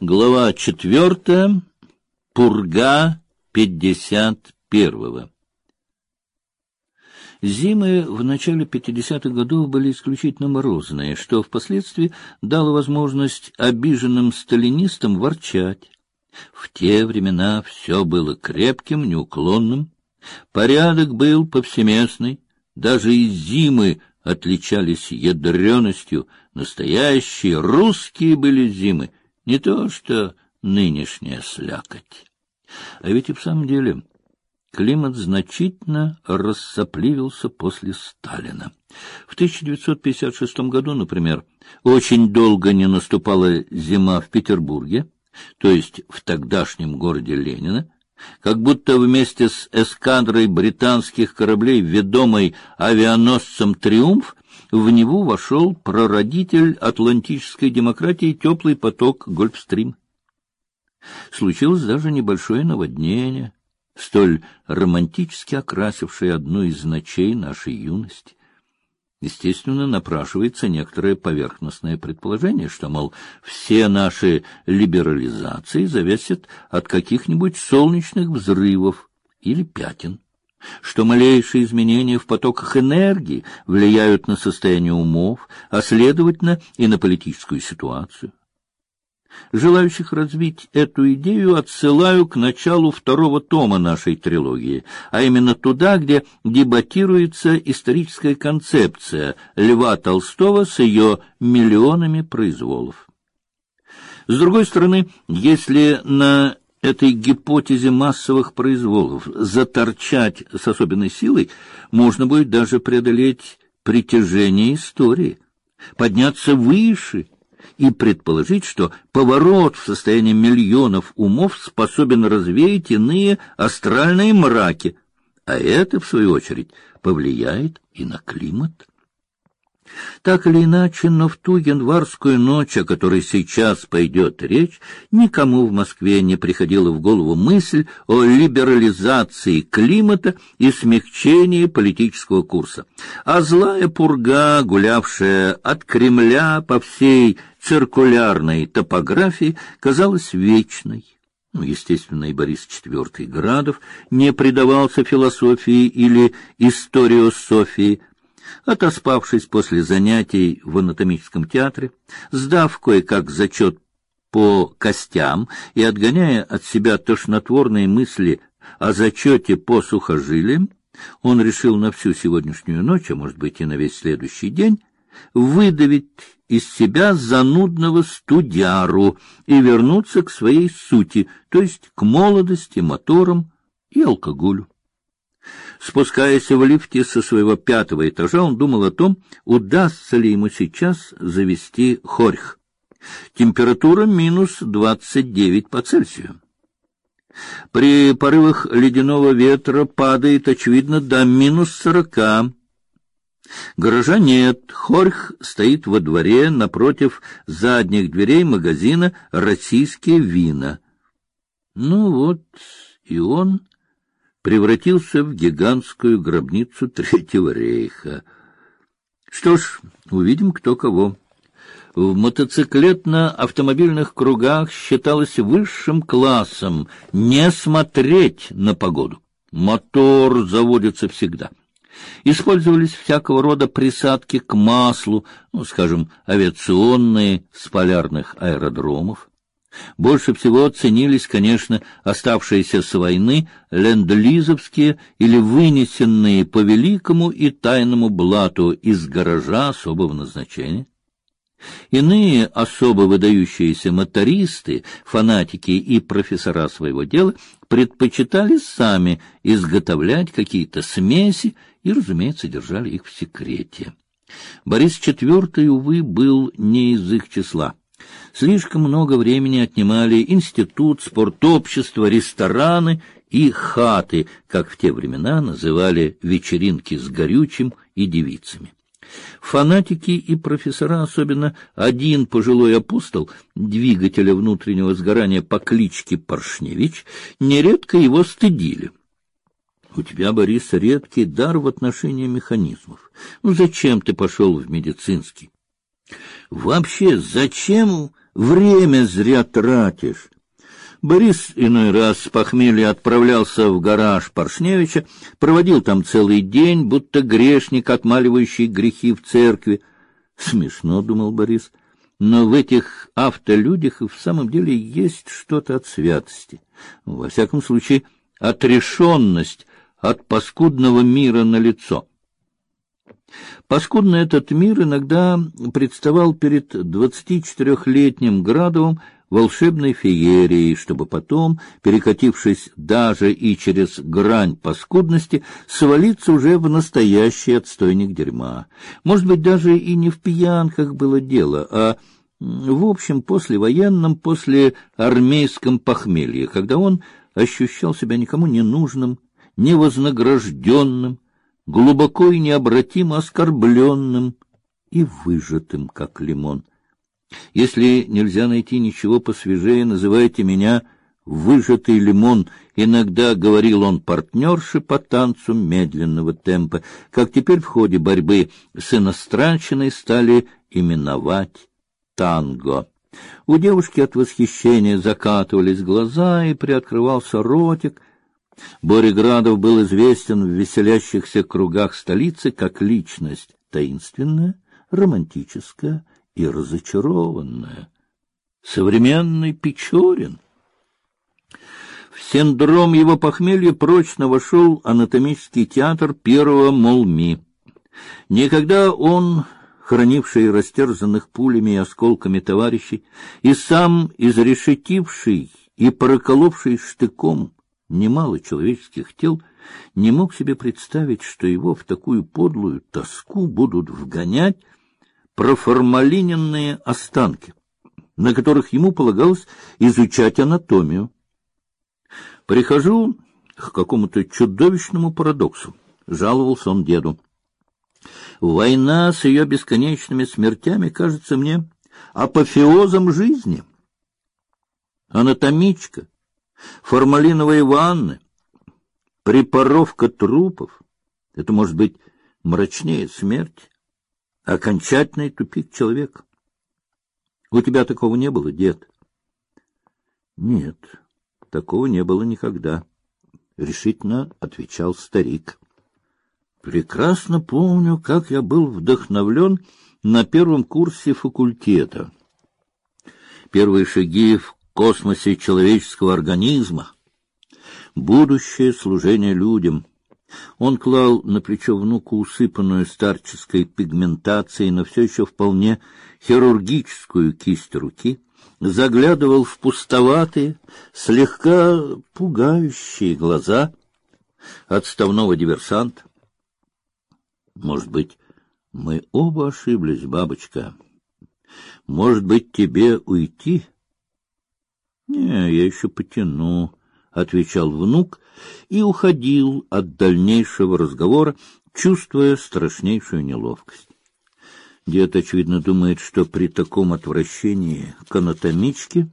Глава четвертая. Пурга пятьдесят первого. Зимы в начале 50-х годов были исключительно морозные, что впоследствии дало возможность обиженным сталинистам ворчать. В те времена все было крепким, неуклонным, порядок был повсеместный, даже и зимы отличались ядреностью, настоящие русские были зимы, не то что нынешняя слякоть. А ведь и в самом деле климат значительно рассопливился после Сталина. В 1956 году, например, очень долго не наступала зима в Петербурге, то есть в тогдашнем городе Ленина, как будто вместе с эскадрой британских кораблей, ведомой авианосцем «Триумф», в него вошел прародитель атлантической демократии теплый поток Гольфстрим. Случилось даже небольшое наводнение, столь романтически окрасившее одну из ночей нашей юности. Естественно, напрашивается некоторое поверхностное предположение, что, мол, все наши либерализации зависят от каких-нибудь солнечных взрывов или пятен, что малейшие изменения в потоках энергии влияют на состояние умов, а, следовательно, и на политическую ситуацию. Желающих развить эту идею отсылаю к началу второго тома нашей трилогии, а именно туда, где дебатируется историческая концепция Льва Толстого с ее миллионами произволов. С другой стороны, если на этой гипотезе массовых произволов заторчать с особенной силой, можно будет даже преодолеть притяжение истории, подняться выше и предположить, что поворот в состоянии миллионов умов способен развеять иные астральные мраки, а это, в свою очередь, повлияет и на климат. Так или иначе, но в ту январскую ночь, о которой сейчас пойдет речь, никому в Москве не приходила в голову мысль о либерализации климата и смягчении политического курса. А злая пурга, гулявшая от Кремля по всей циркулярной топографии, казалась вечной. Ну, естественно, и Борис IV Градов не предавался философии или историософии, Отоспавшись после занятий в анатомическом театре, сдав кое-как зачет по костям и отгоняя от себя тошнотворные мысли о зачете по сухожилиям, он решил на всю сегодняшнюю ночь, а может быть и на весь следующий день, выдавить из себя занудного студяру и вернуться к своей сути, то есть к молодости, моторам и алкоголю. Спускаясь в лифте со своего пятого этажа, он думал о том, удастся ли ему сейчас завести хорьх. Температура минус двадцать девять по Цельсию. При порывах ледяного ветра падает, очевидно, до минус сорока. Гаража нет, хорьх стоит во дворе напротив задних дверей магазина «Российские вина». Ну вот и он превратился в гигантскую гробницу Третьего рейха. Что ж, увидим, кто кого. В мотоциклетно-автомобильных кругах считалось высшим классом не смотреть на погоду. Мотор заводится всегда. Использовались всякого рода присадки к маслу, ну, скажем, авиационные с полярных аэродромов. Больше всего ценились, конечно, оставшиеся с войны ленд-лизовские или вынесенные по великому и тайному блату из гаража особого назначения. Иные особо выдающиеся мотористы, фанатики и профессора своего дела предпочитали сами изготовлять какие-то смеси и, разумеется, держали их в секрете. Борис IV, увы, был не из их числа. Слишком много времени отнимали институт, спортобщество, рестораны и хаты, как в те времена называли вечеринки с горючим и девицами. Фанатики и профессора, особенно один пожилой апостол двигателя внутреннего сгорания по кличке Поршневич, нередко его стыдили. У тебя, Борис, редкий дар в отношении механизмов. Ну зачем ты пошел в медицинский? Вообще, зачем Время зря тратишь. Борис иной раз с похмелья отправлялся в гараж Паршневича, проводил там целый день, будто грешник, отмаливающий грехи в церкви. Смешно, думал Борис, но в этих автолюдях и в самом деле есть что-то от святости. Во всяком случае, отрешенность от паскудного мира на лицо. Паскудно этот мир иногда представал перед двадцатичетырехлетним Градовым волшебной феерией, чтобы потом, перекатившись даже и через грань паскудности, свалиться уже в настоящий отстойник дерьма. Может быть, даже и не в пьянках было дело, а в общем послевоенном, после армейском похмелье, когда он ощущал себя никому не нужным, невознагражденным, глубоко и необратимо оскорбленным и выжатым, как лимон. Если нельзя найти ничего посвежее, называйте меня выжатый лимон. Иногда говорил он партнерше по танцу медленного темпа, как теперь в ходе борьбы с иностранщиной стали именовать танго. У девушки от восхищения закатывались глаза и приоткрывался ротик. Боря Градов был известен в веселящихся кругах столицы как личность таинственная, романтическая и разочарованная. Современный Печорин. В синдром его похмелья прочно вошел анатомический театр первого Молми. Никогда он, хранивший растерзанных пулями и осколками товарищей, и сам изрешетивший и проколовший штыком немало человеческих тел, не мог себе представить, что его в такую подлую тоску будут вгонять проформалиненные останки, на которых ему полагалось изучать анатомию. Прихожу к какому-то чудовищному парадоксу, жаловался он деду. Война с ее бесконечными смертями кажется мне апофеозом жизни. Анатомичка, формалиновые ванны, препаровка трупов — это может быть мрачнее смерти окончательный тупик человека. У тебя такого не было, дед? Нет, такого не было никогда, решительно отвечал старик. Прекрасно помню, как я был вдохновлен на первом курсе факультета. Первые шаги в космосе человеческого организма, будущее служение людям — он клал на плечо внуку усыпанную старческой пигментацией, но все еще вполне хирургическую кисть руки, заглядывал в пустоватые, слегка пугающие глаза отставного диверсанта. Может быть, мы оба ошиблись, бабочка. Может быть, тебе уйти? Не, я еще потяну отвечал внук и уходил от дальнейшего разговора, чувствуя страшнейшую неловкость. Дед очевидно думает, что при таком отвращении к анатомичке